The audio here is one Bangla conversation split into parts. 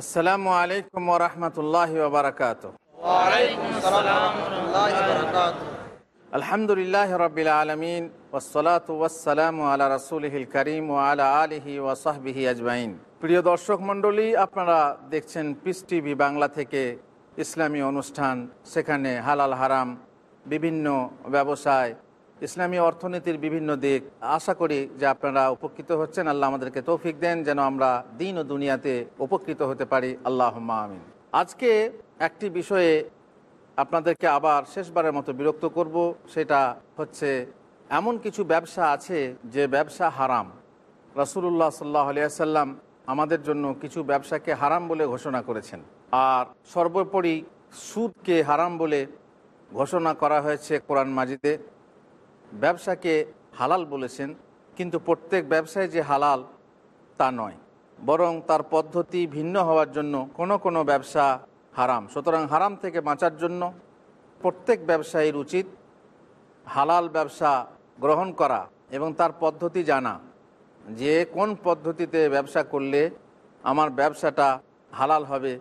আসসালামু আলাইকুম রহমতুল্লাহ বারকাত আলহামদুলিল্লাহ রবিল আলমিন ওসলাত ওয়াসালাম আলা রসুলহিল করিম ও আলা আলিহি ওয়াসাহবিহি আজমাইন। প্রিয় দর্শক মণ্ডলী, আপনারা দেখছেন পিস টিভি বাংলা থেকে ইসলামী অনুষ্ঠান, সেখানে হালাল হারাম, বিভিন্ন ব্যবসায় ইসলামী অর্থনীতির বিভিন্ন দিক। আশা করি যে আপনারা উপকৃত হচ্ছেন। আল্লাহ আমাদেরকে তৌফিক দেন যেন আমরা দিন ও দুনিয়াতে উপকৃত হতে পারি। আল্লাহ আমিন। আজকে একটি বিষয়ে আপনাদেরকে আবার শেষবারের মতো বিরক্ত করব। সেটা হচ্ছে এমন কিছু ব্যবসা আছে যে ব্যবসা হারাম। রাসুল্লাহ সাল্লাহ আলিয়াল্লাম আমাদের জন্য কিছু ব্যবসাকে হারাম বলে ঘোষণা করেছেন। আর সর্বোপরি সুদকে হারাম বলে ঘোষণা করা হয়েছে কোরআন মাজিদে। ব্যবসাকে হালাল বলেছেন, কিন্তু প্রত্যেক ব্যবসায় যে হালাল, তা নয়। বরং তার পদ্ধতি ভিন্ন হওয়ার জন্য কোনো কোনো ব্যবসা হারাম। সুতরাং হারাম থেকে বাঁচার জন্য প্রত্যেক ব্যবসায়ীর উচিত হালাল ব্যবসা গ্রহণ করা এবং তার পদ্ধতি জানা। যে কোন পদ্ধতিতে ব্যবসা করলে আমার ব্যবসাটা হালাল হবে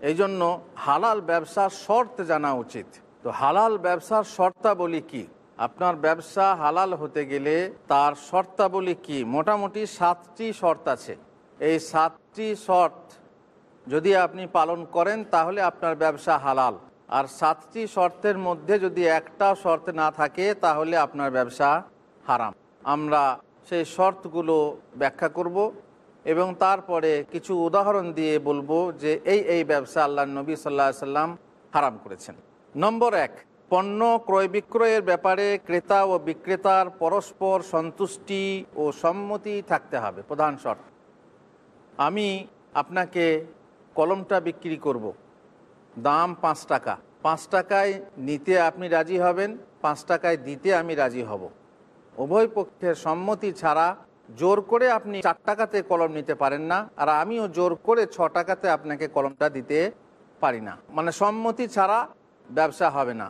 এই জন্য হালাল ব্যবসার শর্ত জানা উচিত। তো হালাল ব্যবসার শর্তাবলী কি? আপনার ব্যবসা হালাল হতে গেলে তার শর্তাবলী কি? মোটামুটি সাতটি শর্ত আছে। এই সাতটি শর্ত যদি আপনি পালন করেন, তাহলে আপনার ব্যবসা হালাল। আর সাতটি শর্তের মধ্যে যদি একটা শর্ত না থাকে, তাহলে আপনার ব্যবসা হারাম। আমরা সেই শর্তগুলো ব্যাখ্যা করব এবং তারপরে কিছু উদাহরণ দিয়ে বলব যে এই এই ব্যবসা আল্লাহ নবী সাল্লাহ সাল্লাম হারাম করেছেন। নম্বর এক পণ্য ক্রয় বিক্রয়ের ব্যাপারে ক্রেতা ও বিক্রেতার পরস্পর সন্তুষ্টি ও সম্মতি থাকতে হবে, প্রধান শর্ত। আমি আপনাকে কলমটা বিক্রি করব। দাম পাঁচ টাকা। পাঁচ টাকায় নিতে আপনি রাজি হবেন, পাঁচ টাকায় দিতে আমি রাজি হব। উভয় পক্ষের সম্মতি ছাড়া জোর করে আপনি চার টাকাতে কলম নিতে পারেন না, আর আমিও জোর করে ছ টাকাতে আপনাকে কলমটা দিতে পারি না। মানে সম্মতি ছাড়া ব্যবসা হবে না।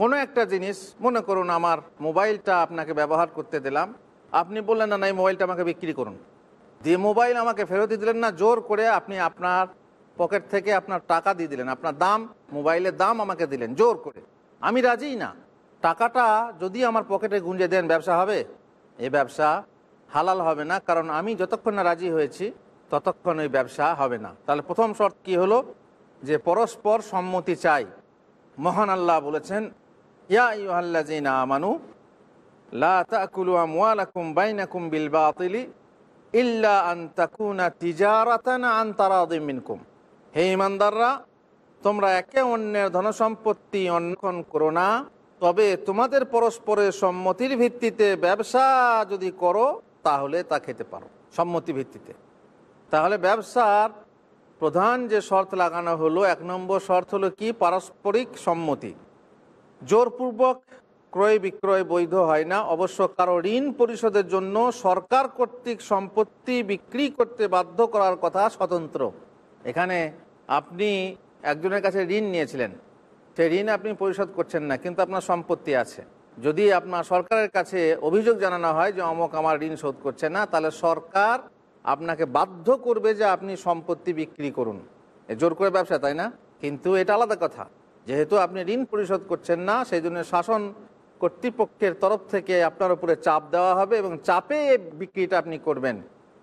কোনো একটা জিনিস, মনে করুন আমার মোবাইলটা আপনাকে ব্যবহার করতে দিলাম, আপনি বললেন, না না, এই মোবাইলটা আমাকে বিক্রি করুন। দিয়ে মোবাইল আমাকে ফেরত দিলেন না, জোর করে আপনি আপনার পকেট থেকে আপনার টাকা দিয়ে দিলেন, আপনার দাম, মোবাইলের দাম আমাকে দিলেন, জোর করে। আমি রাজিই না। টাকাটা যদি আমার পকেটে গুঞ্জে দেন, ব্যবসা হবে? এ ব্যবসা হালাল হবে না, কারণ আমি যতক্ষণ না রাজি হয়েছি, ততক্ষণ ওই ব্যবসা হবে না। তাহলে প্রথম শর্ত কি হলো? যে পরস্পর সম্মতি চাই। মহান আল্লাহ বলেছেন ইয়া লা ইল্লা আন মিনকুম। হে ইমানদাররা তোমরা একে অন্যের ধনসম্পত্তি অন্বেষণ করো না, তবে তোমাদের পরস্পরের সম্মতির ভিত্তিতে ব্যবসা যদি করো, তাহলে তা খেতে পারো, সম্মতি ভিত্তিতে। তাহলে ব্যবসার প্রধান যে শর্ত লাগানো হলো, এক নম্বর শর্ত হলো কি? পারস্পরিক সম্মতি। জোরপূর্বক ক্রয় বিক্রয় বৈধ হয় না। অবশ্য কারও ঋণ পরিশোধের জন্য সরকার কর্তৃক সম্পত্তি বিক্রি করতে বাধ্য করার কথা স্বতন্ত্র। এখানে আপনি একজনের কাছে ঋণ নিয়েছিলেন। সেই ঋণ আপনি পরিশোধ করছেন না, কিন্তু আপনার সম্পত্তি আছে। যদি আপনার সরকারের কাছে অভিযোগ জানানো হয় যে অমক আমার ঋণ শোধ করছে না, তাহলে সরকার আপনাকে বাধ্য করবে যে আপনি সম্পত্তি বিক্রি করুন। জোর করে ব্যবসা, তাই না? কিন্তু এটা আলাদা কথা। যেহেতু আপনি ঋণ পরিশোধ করছেন না, সেই জন্য শাসন কর্তৃপক্ষের তরফ থেকে আপনার উপরে চাপ দেওয়া হবে এবং চাপে বিক্রিটা আপনি করবেন।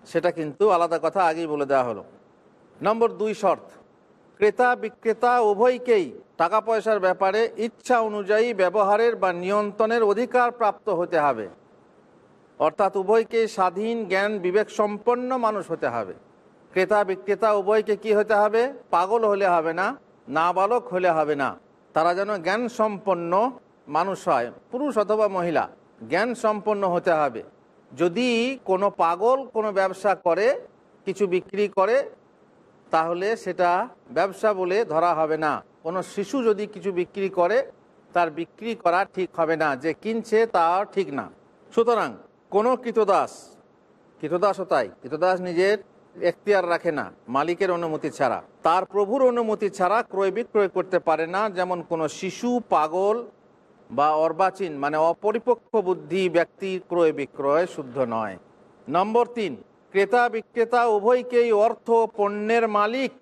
সেটা কিন্তু আলাদা কথা আগেই বলে দেওয়া হলো। নম্বর দুই শর্ত, ক্রেতা বিক্রেতা উভয়কেই টাকা পয়সার ব্যাপারে ইচ্ছা অনুযায়ী ব্যবহারের বা নিয়ন্ত্রণের অধিকার প্রাপ্ত হতে হবে। অর্থাৎ উভয়কে স্বাধীন, জ্ঞান, বিবেক সম্পন্ন মানুষ হতে হবে। ক্রেতা বিক্রেতা উভয়কে কি হতে হবে? পাগল হলে হবে না। নাবালক হলে হবে না। তারা যেন জ্ঞান সম্পন্ন মানুষ হয়, পুরুষ অথবা মহিলা জ্ঞান সম্পন্ন হতে হবে। যদি কোনো পাগল কোনো ব্যবসা করে, কিছু বিক্রি করে, তাহলে সেটা ব্যবসা বলে ধরা হবে না। কোনো শিশু যদি কিছু বিক্রি করে, তার বিক্রি করা ঠিক হবে না, যে কিনছে তা ঠিক না। সুতরাং কোনো কৃতদাস, কৃতদাসও তাই, কৃতদাস নিজের এখতিয়ার রাখে না, মালিকের অনুমতি ছাড়া। তার প্রভুর অনুমতি ছাড়া ক্রয় বিক্রয় করতে পারে না, যেমন কোনো শিশু, পাগল বা অর্বাচীন মানে অপরিপক্ষ বুদ্ধি ব্যক্তির ক্রয় বিক্রয় শুদ্ধ নয়। নম্বর তিন, ক্রেতা বিক্রেতা উভয়কেই অর্থ পণ্যের মালিক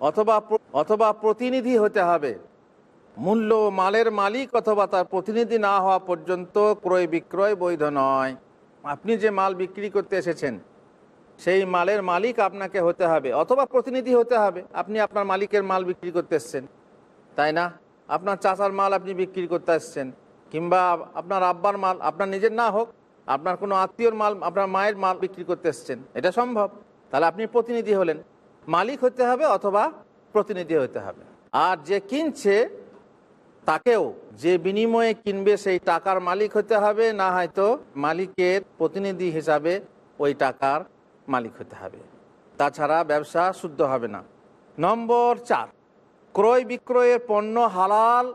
অথবা অথবা প্রতিনিধি হতে হবে। মূল্য মালের মালিক অথবা তার প্রতিনিধি না হওয়া পর্যন্ত ক্রয় বিক্রয় বৈধ নয়। আপনি যে মাল বিক্রি করতে এসেছেন সেই মালের মালিক আপনাকে হতে হবে, অথবা প্রতিনিধি হতে হবে। আপনি আপনার মালিকের মাল বিক্রি করতে এসছেন, তাই না? আপনার চাচার মাল আপনি বিক্রি করতে এসছেন, কিংবা আপনার আব্বার মাল, আপনার নিজের না হোক, আপনার কোনো আত্মীয়র মাল, আপনার মায়ের মাল বিক্রি করতে এসছেন, এটা সম্ভব। তাহলে আপনি প্রতিনিধি হলেন, মালিক হতে হবে অথবা প্রতিনিধি হতে হবে। আর যে কিনছে, তাকেও যে বিনিময়ে কিনবে সেই টাকার মালিক হতে হবে, না হয়তো মালিকের প্রতিনিধি হিসাবে ওই টাকার মালিক হতে হবে। তাছাড়া ব্যবসা শুদ্ধ হবে না। নম্বর চার, ক্রয় বিক্রয়ের পণ্য হালাল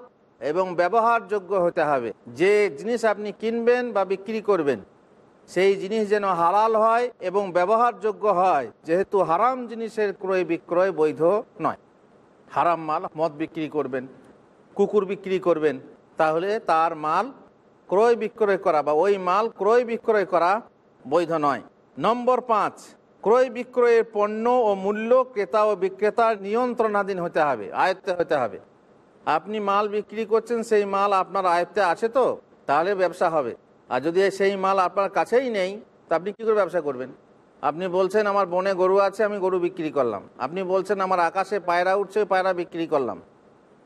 এবং ব্যবহারযোগ্য হতে হবে। যে জিনিস আপনি কিনবেন বা বিক্রি করবেন, সেই জিনিস যেন হালাল হয় এবং ব্যবহারযোগ্য হয়, যেহেতু হারাম জিনিসের ক্রয় বিক্রয় বৈধ নয়। হারাম মাল মদ বিক্রি করবেন, কুকুর বিক্রি করবেন, তাহলে তার মাল ক্রয় বিক্রয় করা বা ওই মাল ক্রয় বিক্রয় করা বৈধ নয়। নম্বর পাঁচ, ক্রয় বিক্রয়ের পণ্য ও মূল্য ক্রেতা ও বিক্রেতার নিয়ন্ত্রণাধীন হতে হবে, আয়ত্তে হতে হবে। আপনি মাল বিক্রি করছেন, সেই মাল আপনার আয়ত্তে আছে তো, তাহলে ব্যবসা হবে। আর যদি সেই মাল আপনার কাছেই নেই, তা আপনি কী করে ব্যবসা করবেন? আপনি বলছেন, আমার বনে গরু আছে, আমি গরু বিক্রি করলাম। আপনি বলছেন, আমার আকাশে পায়রা উঠছে পায়রা বিক্রি করলাম।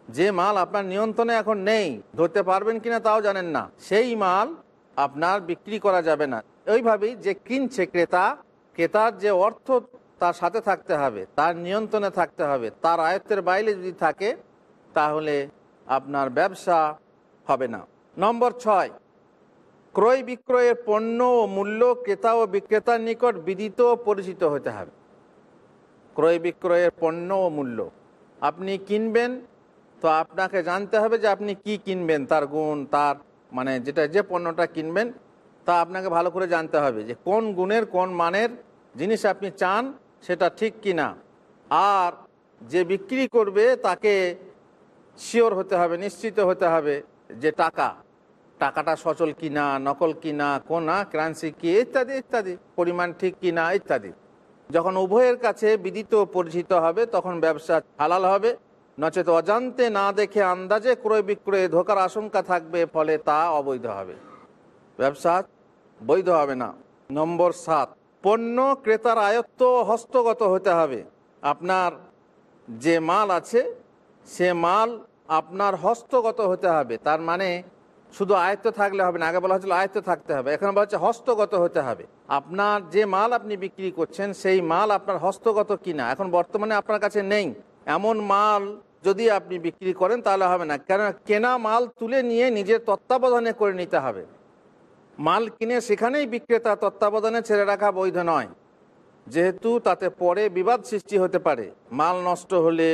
যে মাল আপনার নিয়ন্ত্রণে এখন নেই, ধরতে পারবেন কিনা তাও জানেন না। সেই মাল আপনার বিক্রি করা যাবে না। ওইভাবেই যে কিনছে ক্রেতা, ক্রেতার যে অর্থ তার সাথে থাকতে হবে, তার নিয়ন্ত্রণে থাকতে হবে, তার আয়ত্তের বাইরে যদি থাকে, তাহলে আপনার ব্যবসা হবে না। নম্বর ছয়, ক্রয় বিক্রয়ের পণ্য ও মূল্য ক্রেতা ও বিক্রেতার নিকট বিদিত ও পরিচিত হতে হবে। ক্রয় বিক্রয়ের পণ্য ও মূল্য। আপনি কিনবেন, তো আপনাকে জানতে হবে যে আপনি কি কিনবেন, তার গুণ, তার মানে যেটা যে পণ্যটা কিনবেন তা আপনাকে ভালো করে জানতে হবে যে কোন গুণের, কোন মানের জিনিস আপনি চান সেটা ঠিক কি না আর যে বিক্রি করবে তাকে শিওর হতে হবে, নিশ্চিত হতে হবে যে টাকা, টাকাটা সচল কিনা, নকল কিনা, কোনা ক্রান্সি কি, ইত্যাদি ইত্যাদি, পরিমাণ ঠিক কিনা, ইত্যাদি। যখন উভয়ের কাছে বিদিত পরিচিত হবে, তখন ব্যবসা হালাল হবে। নচেত অজান্তে না দেখে আন্দাজে ক্রয় বিক্রয়ে ধোকার আশঙ্কা থাকবে, ফলে তা অবৈধ হবে। ব্যবসা বৈধ হবে না। নম্বর সাত, পণ্য ক্রেতার আয়ত্ত হস্তগত হতে হবে। আপনার যে মাল আছে, সে মাল আপনার হস্তগত হতে হবে। তার মানে শুধু আয়ত্ত থাকলে হবে না, আগে বলা হচ্ছিল আয়ত্ত থাকতে হবে। এখন বলা হচ্ছে হস্তগত হতে হবে। আপনার যে মাল আপনি বিক্রি করছেন, সেই মাল আপনার হস্তগত কিনা? এখন বর্তমানে আপনার কাছে নেই। এমন মাল যদি আপনি বিক্রি করেন, তাহলে হবে না। কেন কেনা মাল তুলে নিয়ে নিজের তত্ত্বাবধানে করে নিতে হবে। মাল কিনে সেখানেই বিক্রেতা তত্ত্বাবধানে ছেড়ে রাখা বৈধ নয়। যেহেতু তাতে পরে বিবাদ সৃষ্টি হতে পারে। মাল নষ্ট হলে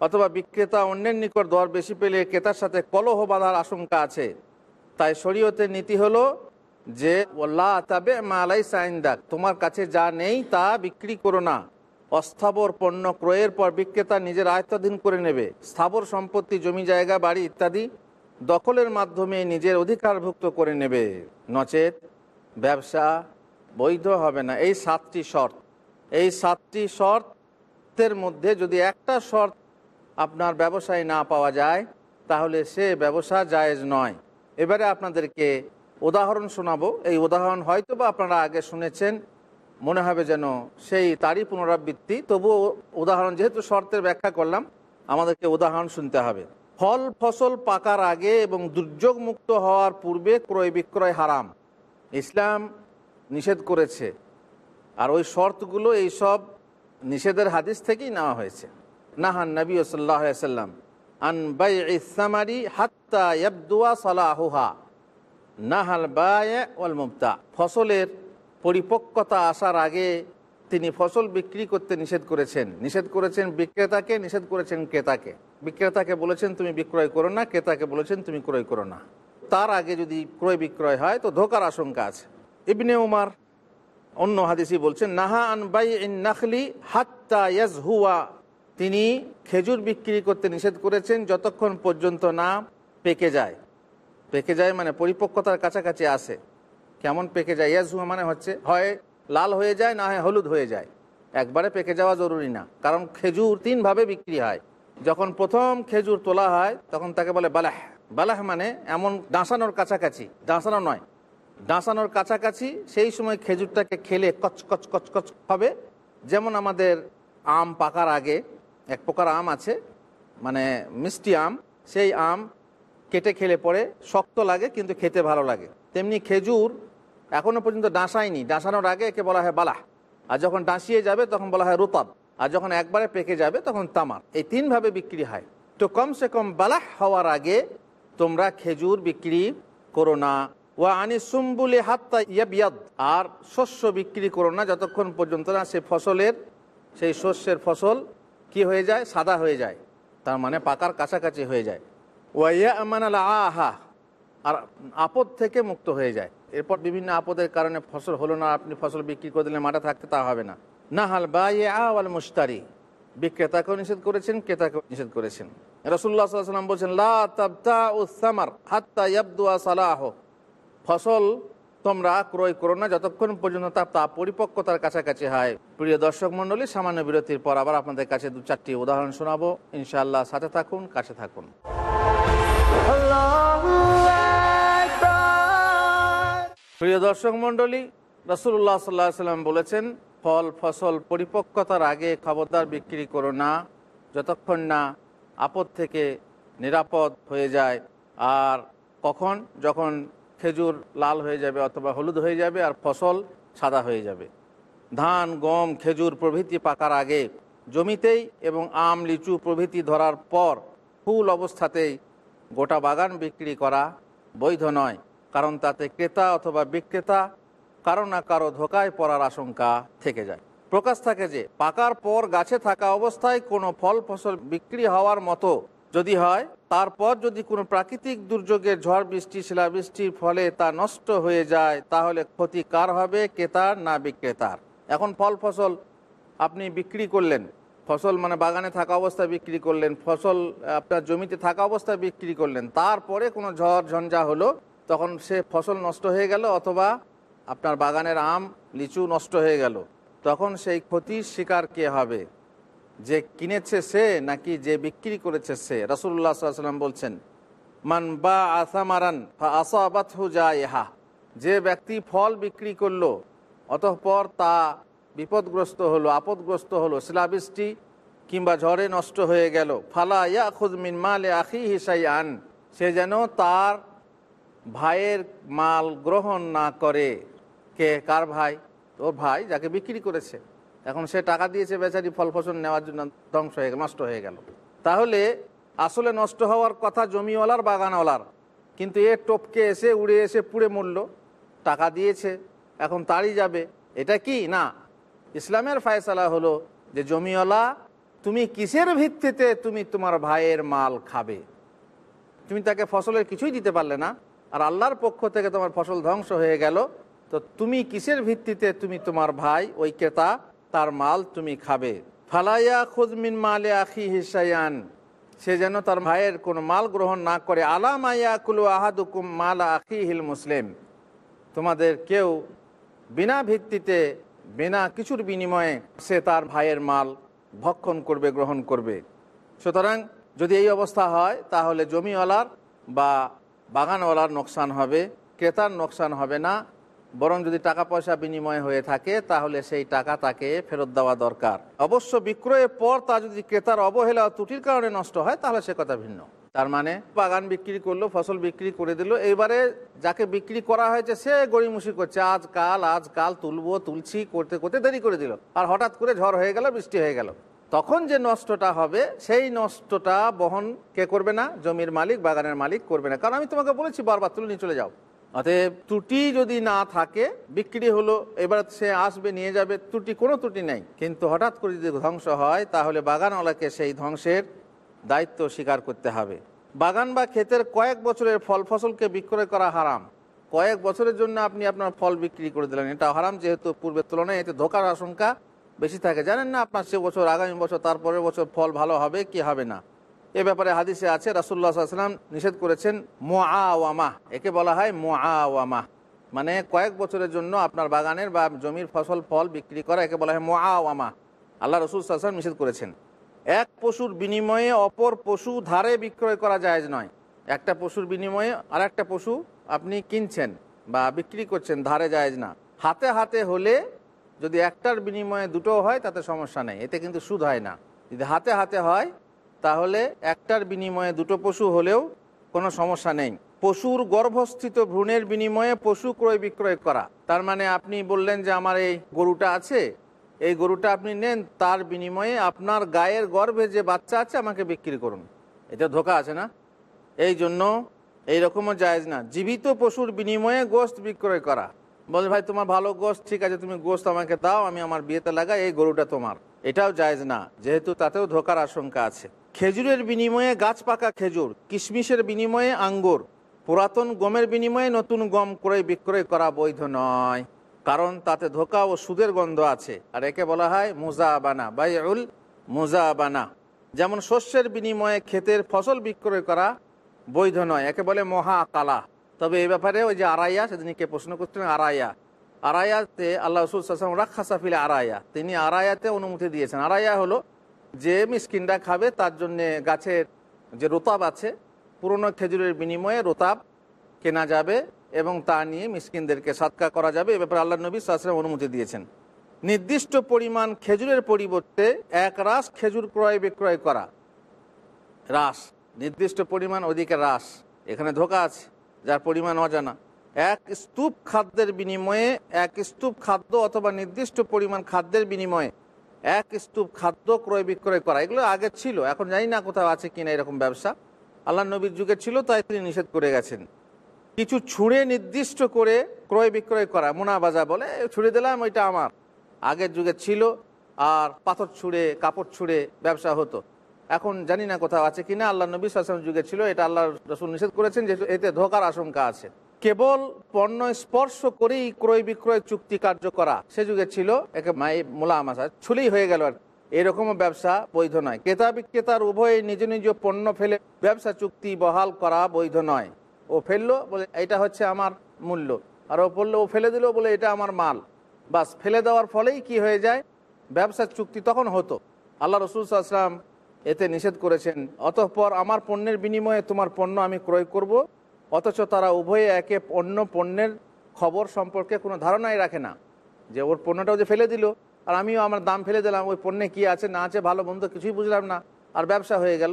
অথবা বিক্রেতা অন্যের নিকট দর বেশি পেলে ক্রেতার সাথে কলহ বাঁধার আশঙ্কা আছে। তাই শরীয়তের নীতি হলো যে ওল্লা তাবে মালাই সাইন্দাক তোমার কাছে যা নেই তা বিক্রি করো না। অস্থাবর পণ্য ক্রয়ের পর বিক্রেতা নিজের আয়ত্তাধীন করে নেবে। স্থাবর সম্পত্তি, জমি জায়গা, বাড়ি ইত্যাদি দখলের মাধ্যমে নিজের অধিকারভুক্ত করে নেবে। নচেত ব্যবসা বৈধ হবে না। এই সাতটি শর্ত। এই সাতটি শর্তের মধ্যে যদি একটা শর্ত আপনার ব্যবসায় না পাওয়া যায়, তাহলে সে ব্যবসা জায়েজ নয়। এবারে আপনাদেরকে উদাহরণ শোনাবো। এই উদাহরণ হয়তো বা আপনারা আগে শুনেছেন। মনে হবে যেন সেই তারই পুনরাবৃত্তি। তবুও উদাহরণ, যেহেতু শর্তের ব্যাখ্যা করলাম, আমাদেরকে উদাহরণ শুনতে হবে। ফল ফসল পাকার আগে এবং দুর্যোগ মুক্ত হওয়ার পূর্বে ক্রয় বিক্রয় হারাম। ইসলাম নিষেধ করেছে। আর ওই শর্তগুলো এই সব নিষেধের হাদিস থেকেই নেওয়া হয়েছে। নাহান নবী সাল্লাহ সাল্লাম আন বাই ইসামারি হাত্তা সালাহুহা। নাহাল বায় ওয়াল মুক্তা ফসলের পরিপক্কতা আসার আগে তিনি ফসল বিক্রি করতে নিষেধ করেছেন। নিষেধ করেছেন বিক্রেতাকে, নিষেধ করেছেন ক্রেতাকে। বিক্রেতাকে বলেছেন, তুমি বিক্রয় করো না। ক্রেতাকে বলেছেন, তুমি ক্রয় করো না। তার আগে যদি ক্রয় বিক্রয় হয়, তো ধোকার আশঙ্কা আছে। ইবনে উমার অন্য হাদিসি বলছেন, নাহা আন বাই নাখলি হাত্তা ইয়াজ হুয়া তিনি খেজুর বিক্রি করতে নিষেধ করেছেন যতক্ষণ পর্যন্ত না পেকে যায়। পেকে যায় মানে পরিপক্কতার কাছাকাছি আসে। কেমন পেকে যায়? ইয়াজ হুয়া মানে হচ্ছে, হয় লাল হয়ে যায়, না হয় হলুদ হয়ে যায়। একবারে পেকে যাওয়া জরুরি না। কারণ খেজুর তিনভাবে বিক্রি হয়। যখন প্রথম খেজুর তোলা হয়, তখন তাকে বলে বালাহ। বালাহ মানে এমন ডাঁসানোর কাছাকাছি। ডাঁসানো নয়। ডাঁসানোর কাছাকাছি, সেই সময় খেজুরটাকে খেলে কচ কচ কচ কচ হবে। যেমন আমাদের আম পাকার আগে, এক প্রকার আম আছে মানে মিষ্টি আম, সেই আম কেটে খেলে পরে শক্ত লাগে, কিন্তু খেতে ভালো লাগে। তেমনি খেজুর এখনও পর্যন্ত ডাঁসায়নি। ডাঁসানোর আগে একে বলা হয় বালাহ। আর যখন ডাঁসিয়ে যাবে, তখন বলা হয় রোতাব। আর যখন একবারে পেকে যাবে, তখন তামার। এই তিনভাবে বিক্রি হয়। তো কমসে কম বালাহ হওয়ার আগে তোমরা খেজুর বিক্রি করো না। ও আনি সুম্বুলে হাত্তা আর শস্য বিক্রি করো না যতক্ষণ পর্যন্ত না সে ফসলের, সেই শস্যের ফসল কি হয়ে যায়? সাদা হয়ে যায়। তার মানে পাকার কাছাকাছি হয়ে যায়। ওয়াইয়া আমানাল আহা আর আপদ থেকে মুক্ত হয়ে যায়। এরপর বিভিন্ন আপদের কারণে ফসল হলো না, আপনি ফসল বিক্রি করে দিলে মাঠে থাকতে তা হবে না। না হাল বা আওয়াল মুস্তারি বিক্রেতাকেও নিষেধ করেছেন, ক্রেতাকেও নিষেধ করেছেন। রসুল্লাহ সাল্লাম বলছেন, লা তাবতা উসামার হাত্তা ইয়াবদুয়া সালাহ। ফসল তোমরা ক্রয় করো না, যতক্ষণ পর্যন্ত তা তা পরিপক্কতার কাছাকাছি হয়। প্রিয় দর্শক মণ্ডলী, সামান্য বিরতির পর আবার আপনাদের কাছে দু চারটি উদাহরণ শোনাবো। ইনশাআল্লাহ সাথে থাকুন, কাছে থাকুন। প্রিয় দর্শক মণ্ডলী রসুল্লাহ সাল্লাহ সাল্লাম বলেছেন ফল, ফসল পরিপক্কতার আগে খবরদার বিক্রি করো না, যতক্ষণ না আপদ থেকে নিরাপদ হয়ে যায়। আর কখন? যখন খেজুর লাল হয়ে যাবে অথবা হলুদ হয়ে যাবে আর ফসল সাদা হয়ে যাবে। ধান, গম, খেজুর প্রভৃতি পাকার আগে জমিতেই এবং আম, লিচু প্রভৃতি ধরার পর ফুল অবস্থাতেই গোটা বাগান বিক্রি করা বৈধ নয়, কারণ তাতে ক্রেতা অথবা বিক্রেতা কারও না কারও ধোকায় পড়ার আশঙ্কা থেকে যায়। প্রকাশ থাকে যে, পাকার পর গাছে থাকা অবস্থায় কোনো ফল ফসল বিক্রি হওয়ার মতো যদি হয়, তারপর যদি কোনো প্রাকৃতিক দুর্যোগের ঝড় বৃষ্টি, শিলাবৃষ্টির ফলে তা নষ্ট হয়ে যায়, তাহলে ক্ষতি কার হবে, ক্রেতার না বিক্রেতার? এখন ফল ফসল আপনি বিক্রি করলেন, ফসল মানে বাগানে থাকা অবস্থায় বিক্রি করলেন, ফসল আপনার জমিতে থাকা অবস্থায় বিক্রি করলেন, তারপরে কোনো ঝড় ঝঞ্ঝা হলো, তখন সে ফসল নষ্ট হয়ে গেল অথবা আপনার বাগানের আম লিচু নষ্ট হয়ে গেল। তখন সেই ক্ষতির শিকার কে হবে? যে কিনেছে সে নাকি যে বিক্রি করেছে সে? রাসুল্লাহ সাল্লাম বলছেন, মান বা আসামারান আসাবাতহু যে ব্যক্তি ফল বিক্রি করল, অতঃপর তা বিপদগ্রস্ত হলো, আপদগ্রস্ত হলো শিলাবৃষ্টি কিংবা ঝড়ে নষ্ট হয়ে গেল। ফালা ইয়া খুজমিন মালে আখি হিসাই আন সে যেন তার ভাইয়ের মাল গ্রহণ না করে কে? কার ভাই? ওর ভাই যাকে বিক্রি করেছে। এখন সে টাকা দিয়েছে, বেচারি ফল ফসল নেওয়ার জন্য ধ্বংস হয়ে নষ্ট হয়ে গেল। তাহলে আসলে নষ্ট হওয়ার কথা জমিওয়ালার, বাগানওয়ালার। কিন্তু এ টপকে এসে, উড়ে এসে, পুড়ে মরল। টাকা দিয়েছে, এখন তারই যাবে। এটা কি? না। ইসলামের ফায়সালা হলো যে জমিওয়ালা, তুমি কিসের ভিত্তিতে তুমি তোমার ভাইয়ের মাল খাবে? তুমি তাকে ফসলের কিছুই দিতে পারলে না। আর আল্লাহর পক্ষ থেকে তোমার ফসল ধ্বংস হয়ে গেল, তো তুমি কিসের ভিত্তিতে তুমি তোমার ভাই, ওই ক্রেতা, তার মাল তুমি খাবে? ফালাইয়া খুজমিন মালে আখি হিসায়ান সে যেন তার ভাইয়ের কোনো মাল গ্রহণ না করে। আলামাইয়া কুলু আহাদুকুম মালা আখি হিল মুসলিম। তোমাদের কেউ বিনা ভিত্তিতে, বিনা কিছুর বিনিময়ে সে তার ভাইয়ের মাল ভক্ষণ করবে, গ্রহণ করবে। সুতরাং যদি এই অবস্থা হয়, তাহলে জমিওয়ালার বা বাগানওয়ালার নোকসান হবে, ক্রেতার নোকসান হবে না, বরং যদি টাকা পয়সা বিনিময় হয়ে থাকে, তাহলে সেই টাকা তাকে ফেরত দেওয়া দরকার। অবশ্য বিক্রয়ের পর তা যদি ক্রেতার অবহেলা ত্রুটির কারণে নষ্ট হয়, তাহলে সে কথা ভিন্ন। তার মানে বাগান বিক্রি করল, ফসল বিক্রি করে দিল, এইবারে যাকে বিক্রি করা হয়েছে, সে গড়িমুষি করছে। আজ কাল আজ কাল তুলবো, তুলছি, করতে করতে দেরি করে দিল। আর হঠাৎ করে ঝড় হয়ে গেল, বৃষ্টি হয়ে গেল। তখন যে নষ্টটা হবে, সেই নষ্টটা বহন কে করবে না? জমির মালিক, বাগানের মালিক করবে না। কারণ আমি তোমাকে বলেছি, বারবার তুলে নিয়ে চলে যাও। অতএব ত্রুটি যদি না থাকে, বিক্রি হলো, এবার সে আসবে, নিয়ে যাবে, ত্রুটি, কোনো ত্রুটি নেই। কিন্তু হঠাৎ করে যদি ধ্বংস হয়, তাহলে বাগানওয়ালাকে সেই ধ্বংসের দায়িত্ব স্বীকার করতে হবে। বাগান বা ক্ষেতের কয়েক বছরের ফল, ফসলকে বিক্রয় করা হারাম। কয়েক বছরের জন্য আপনি আপনার ফল বিক্রি করে দিলেন এটা হারাম। যেহেতু পূর্বের তুলনায় এতে ধোকার আশঙ্কা বেশি থাকে। জানেন না আপনার সে বছর, আগামী বছর, তারপরের বছর ফল ভালো হবে কি হবে না? এ ব্যাপারে হাদিসে আছে রাসুল্লাহ সাল্লাম নিষেধ করেছেন মোয়াওয়ামা একে বলা হয় মোয়াওয়ামা মানে কয়েক বছরের জন্য আপনার বাগানের বা জমির ফসল, ফল বিক্রি করা একে বলা হয় মো মোয়াওয়ামা আল্লাহ রসুল সাল্লাম নিষেধ করেছেন। এক পশুর বিনিময়ে অপর পশু ধারে বিক্রয় করা যায় নয়। একটা পশুর বিনিময়ে আর একটা পশু আপনি কিনছেন বা বিক্রি করছেন, ধারে জায়েজ না। হাতে হাতে হলে যদি একটার বিনিময়ে দুটো হয়, তাতে সমস্যা নেই। এতে কিন্তু সুদ হয় না। যদি হাতে হাতে হয়, তাহলে একটার বিনিময়ে দুটো পশু হলেও কোনো সমস্যা নেই। পশুর গর্ভস্থিত ভ্রূণের বিনিময়ে পশু ক্রয় বিক্রয় করা। তার মানে আপনি বললেন যে আমার এই গরুটা আছে। এই গরুটা আপনি নেন, তার বিনিময়ে আপনার গায়ের গর্ভে যে বাচ্চা আছে, আমাকে বিক্রি করুন। এটা ধোকা আছে না? এই জন্য এইরকমও জায়েজ না। জীবিত পশুর বিনিময়ে গোস্ত বিক্রয় করা। বলে, ভাই, তোমার ভালো গোস্ত, ঠিক আছে, তুমি গোস্ত আমাকে দাও, আমি আমার বিয়েতে লাগাই, এই গরুটা তোমার। এটাও জায়েজ না, যেহেতু তাতেও ধোকার আশঙ্কা আছে। খেজুরের বিনিময়ে গাছ পাকা খেজুর, কিশমিশের বিনিময়ে আঙ্গুর, পুরাতন গমের বিনিময়ে নতুন গম ক্রয় বিক্রয় করা বৈধ নয়, কারণ তাতে ধোকা ও সুদের গন্ধ আছে, আর একে বলা হয় মুজাবানা, বাইউল মুজাবানা। যেমন শস্যের বিনিময়ে ক্ষেতের ফসল বিক্রয় করা বৈধ নয়, একে বলে মহা কালা তবে এই ব্যাপারে ওই যে আড়াইয়া সেদিনকে প্রশ্ন করছিলেন আড়াইয়া আড়াইয়াতে আল্লাহ রসুল সাল্লাম রাক্ষাসাফিলে আড়াইয়া তিনি আড়াইয়াতে অনুমতি দিয়েছেন। আড়াইয়া হলো যে মিসকিনরা খাবে, তার জন্যে গাছের যে রোতাব আছে, পুরনো খেজুরের বিনিময়ে রোতাব কেনা যাবে এবং তা নিয়ে মিসকিনদেরকে সাৎকা করা যাবে। এ ব্যাপারে আল্লাহ নবী সাল্লাম অনুমতি দিয়েছেন। নির্দিষ্ট পরিমাণ খেজুরের পরিবর্তে এক রাস খেজুর ক্রয় বিক্রয় করা। হ্রাস নির্দিষ্ট পরিমাণ ওদিকে হ্রাস এখানে ধোকা আছে। যার পরিমাণ অজানা। এক স্তূপ খাদ্যের বিনিময়ে, এক স্তূপ খাদ্য অথবা নির্দিষ্ট পরিমাণ খাদ্যের বিনিময়ে এক স্তূপ খাদ্য ক্রয় বিক্রয় করা। এগুলো আগে ছিল, এখন জানি না কোথাও আছে কিনা এরকম ব্যবসা। আল্লাহ নবীর যুগে ছিল, তাই তিনি নিষেধ করে গেছেন। কিছু ছুঁড়ে নির্দিষ্ট করে ক্রয় বিক্রয় করা, মোনাবাজা বলে ছুঁড়ে দিলাম, ওইটা আমার। আগের যুগে ছিল, আর পাথর ছুঁড়ে, কাপড় ছুঁড়ে ব্যবসা হতো। এখন জানি না কোথাও আছে কিনা, আল্লাহ নবী সাল্লাম যুগে ছিল, এটা আল্লাহ রসুল নিষেধ করেছেন যে এতে ধোকার আশঙ্কা আছে। কেবল পণ্য স্পর্শ করেই ক্রয় বিক্রয় চুক্তি কার্য করা সে যুগে ছিল, একে মাই মোলামাসা, ছুলেই হয়ে গেল আর কি। এরকম ব্যবসা বৈধ নয়। ক্রেতা বিক্রেতার উভয়ে নিজ নিজ পণ্য ফেলে ব্যবসা চুক্তি বহাল করা বৈধ নয়। ও ফেলল বলে, এটা হচ্ছে আমার মূল্য। আর ও পড়ল ও ফেলে দিল বলে, এটা আমার মাল। বাস, ফেলে দেওয়ার ফলেই কি হয়ে যায়? ব্যবসার চুক্তি তখন হতো। আল্লাহ রসুল আসলাম এতে নিষেধ করেছেন, অতঃপর আমার পণ্যের বিনিময়ে তোমার পণ্য আমি ক্রয় করব, অথচ তারা উভয়ে একে অন্য পণ্যের খবর সম্পর্কে কোনো ধারণাই রাখে না। যে ওর পণ্যটাও যে ফেলে দিল, আর আমিও আমার দাম ফেলে দিলাম, ওই পণ্যে কি আছে, না আছে, ভালো মন্দ কিছুই বুঝলাম না, আর ব্যবসা হয়ে গেল।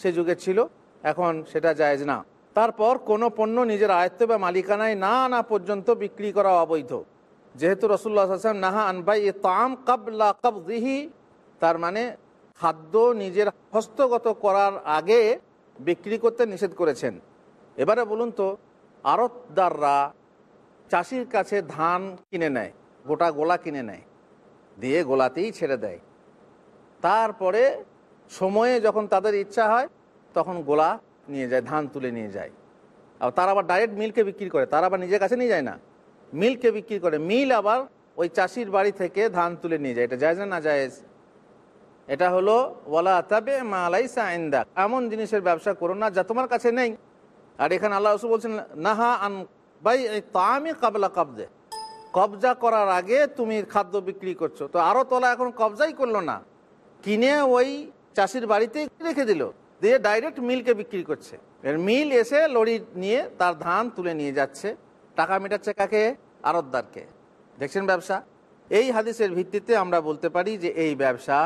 সে যুগে ছিল, এখন সেটা জায়েজ না। তারপর কোনো পণ্য নিজের আয়ত্ত বা মালিকানায় না আনা পর্যন্ত বিক্রি করা অবৈধ। যেহেতু রসুল্লাহ আসলাম নাহা আনবাই এ তাম কাবলা কাবদিহি তার মানে খাদ্য নিজের হস্তগত করার আগে বিক্রি করতে নিষেধ করেছেন। এবারে বলুন তো, আড়তদাররা চাষির কাছে ধান কিনে নেয়, গোটা গোলা কিনে নেয়, দিয়ে গোলাতেই ছেড়ে দেয়। তারপরে সময়ে যখন তাদের ইচ্ছা হয়, তখন গোলা নিয়ে যায়, ধান তুলে নিয়ে যায়। আর তারা আবার ডাইরেক্ট মিলকে বিক্রি করে, তারা আবার নিজের কাছে নিয়ে যায় না। মিলকে বিক্রি করে, মিল আবার ওই চাষির বাড়ি থেকে ধান তুলে নিয়ে যায়। এটা জায়েজ না না এটা হলো, ওয়ালা তাবে আইন্দা এমন জিনিসের ব্যবসা করো না যা তোমার কাছে নেই। আর এখানে আল্লাহ রসুল বলছেন, নাহা আন বাই তামে কাবলা কাবজে কবজা করার আগে তুমি খাদ্য বিক্রি করছ। তো আরও তোলা এখন কবজাই করল না। কিনে ওই চাষির বাড়িতেই রেখে দিল। দিয়ে ডাইরেক্ট মিলকে বিক্রি করছে। এর মিল এসে লরি নিয়ে তার ধান তুলে নিয়ে যাচ্ছে। টাকা মেটাচ্ছে কাকে? আরতদারকে দেখছেন ব্যবসা? এই হাদিসের ভিত্তিতে আমরা বলতে পারি যে এই ব্যবসা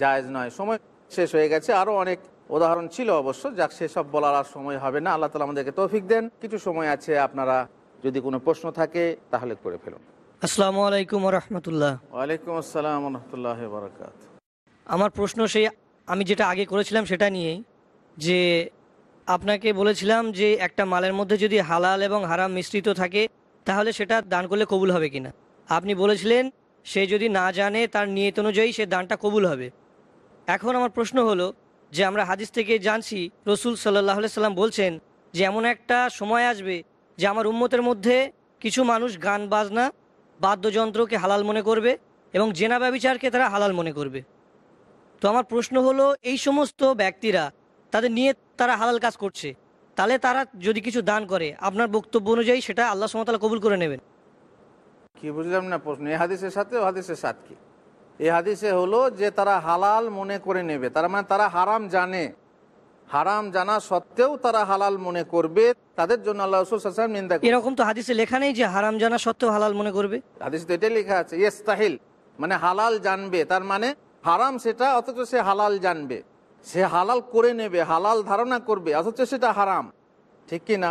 জায়েজ নয়। সময় শেষ হয়ে গেছে। আরও অনেক উদাহরণ ছিল অবশ্য। যাক সেসব বলার আর সময় হবে না। আল্লাহ তালা আমাদেরকে তৌফিক দেন। কিছু সময় আছে আপনারা যদি কোনো প্রশ্ন থাকে তাহলে করে ফেলুন। আসসালামু আলাইকুম রহমতুল্লাহ। ওয়ালাইকুম আসসালাম রহমতুল্লাহ বরকাত আমার প্রশ্ন সেই আমি যেটা আগে করেছিলাম সেটা নিয়েই যে আপনাকে বলেছিলাম যে একটা মালের মধ্যে যদি হালাল এবং হারাম মিশ্রিত থাকে তাহলে সেটা দান করলে কবুল হবে কিনা? আপনি বলেছিলেন সে যদি না জানে তার নিয়ত অনুযায়ী সে দানটা কবুল হবে। এখন আমার প্রশ্ন হলো যে আমরা হাদিস থেকে জানছি, রসুল সাল্লাহ সাল্লাম বলছেন যে এমন একটা সময় আসবে যে আমার উম্মতের মধ্যে কিছু মানুষ গান বাজনা, বাদ্যযন্ত্রকে হালাল মনে করবে এবং জেনা ব্যবিচারকে তারা হালাল মনে করবে। তো আমার প্রশ্ন হলো, এই সমস্ত ব্যক্তিরা তাদের নিয়ে তারা হালাল কাজ করছে। তাহলে তারা যদি কিছু দান করে, আপনার বক্তব্য অনুযায়ী সেটা আল্লাহ সুমতালা কবুল করে নেবেন। কি বুঝলাম না প্রশ্ন? এই হাদিসের সাথে ও হাদিসের সাথ কি? এই হাদিসে হলো যে তারা হালাল মনে করে নেবে। তার মানে তারা হারাম জানে। হারাম জানা সত্ত্বেও তারা হালাল মনে করবে। তাদের জন্য আল্লাহ রসুল নিন্দা এরকম তো হাদিসে লেখা নেই যে হারাম জানা সত্ত্বেও হালাল মনে করবে। হাদিস তো এটাই লেখা আছে ইস্তাহিল মানে হালাল জানবে। তার মানে হারাম সেটা অথচ সে হালাল জানবে। সে হালাল করে নেবে হালাল ধারণা করবে অথচ সেটা হারাম। ঠিক কি না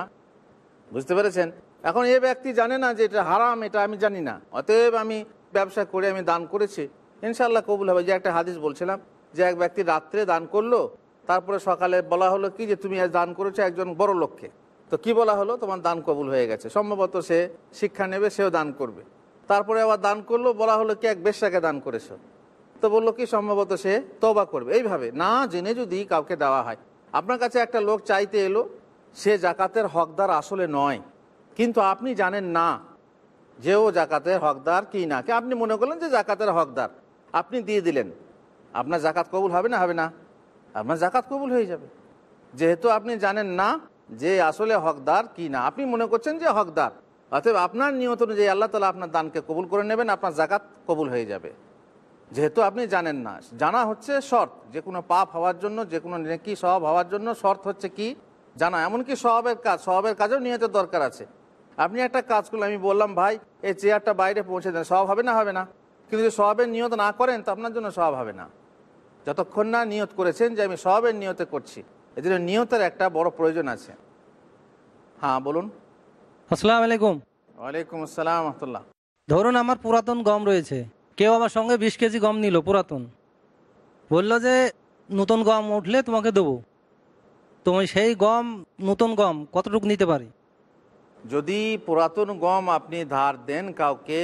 বুঝতে পেরেছেন? এখন এ ব্যক্তি জানে না যে এটা হারাম এটা আমি জানি না। অতএব আমি ব্যবসা করে আমি দান করেছি। ইনশাল্লাহ কবুল হবে। যে একটা হাদিস বলছিলাম, যে এক ব্যক্তি রাত্রে দান করল, তারপরে সকালে বলা হলো কি যে তুমি আজ দান করেছ একজন বড় লোককে। তো কি বলা হলো? তোমার দান কবুল হয়ে গেছে। সম্ভবত সে শিক্ষা নেবে, সেও দান করবে। তারপরে আবার দান করল, বলা হলো কি এক বেশ্যাকে দান করেছ। তো বলল কি, সম্ভবত সে তবা করবে। এইভাবে না জেনে যদি কাউকে দেওয়া হয়। আপনার কাছে একটা লোক চাইতে এলো, সে জাকাতের হকদার আসলে নয়। কিন্তু আপনি জানেন না যে ও জাকাতের হকদার কি না। কি আপনি মনে করলেন যে জাকাতের হকদার। আপনি দিয়ে দিলেন। আপনার জাকাত কবুল হবে না? হবে না। আপনার জাকাত কবুল হয়ে যাবে। যেহেতু আপনি জানেন না যে আসলে হকদার কি না। আপনি মনে করছেন যে হকদার। অতএব আপনার নিয়ত অনুযায়ী আল্লাহ তালা আপনার দানকে কবুল করে নেবেন, আপনার জাকাত কবুল হয়ে যাবে। যেহেতু আপনি জানেন না। জানা হচ্ছে শর্ত। যে কোনো পাপ হওয়ার জন্য, যে কোনো নেকি স্বভাব হওয়ার জন্য শর্ত হচ্ছে কি? জানা। এমনকি স্বভাবের কাজ, স্বভাবের কাজেও নিয়তের দরকার আছে। আপনি একটা কাজ করলে আমি বললাম, ভাই, এই চেয়ারটা বাইরে পৌঁছে দেন। স্বভাব হবে না? হবে না। কিন্তু যদি স্বভাবের নিয়ত না করেন তো আপনার জন্য স্বভাব হবে না। যতক্ষণ না নিয়ত করেছেন যে আমি স্বভাবের নিয়তে করছি। এজন্য নিয়তের একটা বড় প্রয়োজন আছে। হ্যাঁ বলুন। আসসালাম আলাইকুম। ওয়ালাইকুম আসসালাম রহমতুল্লাহ। ধরুন আমার পুরাতন গম রয়েছে। কেউ আমার সঙ্গে বিশ কেজি গম নিল পুরাতন। বলল যে নতুন গম উঠলে তোমাকে দেবো। তুমি সেই গম নতুন গম কতটুকু নিতে পারি? যদি পুরাতন গম আপনি ধার দেন কাউকে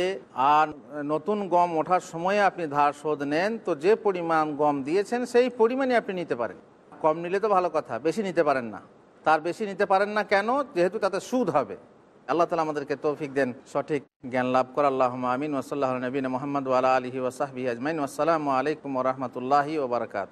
আর নতুন গম ওঠার সময়ে আপনি ধার শোধ নেন, তো যে পরিমাণ গম দিয়েছেন সেই পরিমাণে আপনি নিতে পারেন। কম নিলে তো ভালো কথা, বেশি নিতে পারেন না। তার বেশি নিতে পারেন না কেন? যেহেতু তাতে সুদ হবে। আল্লাহ তালা আমাদেরকে তৌফিক দেন, সঠিক জ্ঞান লাভ কর। আল্লাহ আমিন। ওসল্লাহ নবীন মোহাম্মদ আলা আলহি ওসাহবি আজমাইন। আসসালামু আলাইকুম রহমতুল্লাহি ওবরাকাত